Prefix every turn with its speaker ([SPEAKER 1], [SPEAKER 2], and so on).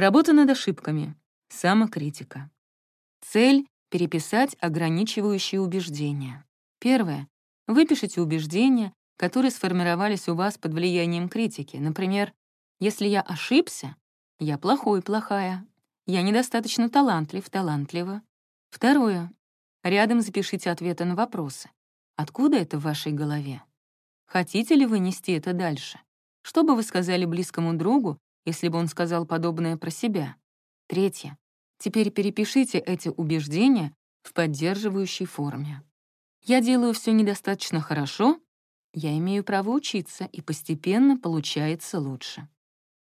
[SPEAKER 1] Работа над ошибками. Самокритика. Цель — переписать ограничивающие убеждения. Первое. Выпишите убеждения, которые сформировались у вас под влиянием критики. Например, «Если я ошибся, я плохой, плохая. Я недостаточно талантлив, талантлива». Второе. Рядом запишите ответы на вопросы. Откуда это в вашей голове? Хотите ли вы нести это дальше? Что бы вы сказали близкому другу, если бы он сказал подобное про себя? Третье. Теперь перепишите эти убеждения в поддерживающей форме. Я делаю все недостаточно хорошо, я имею право учиться, и постепенно получается лучше.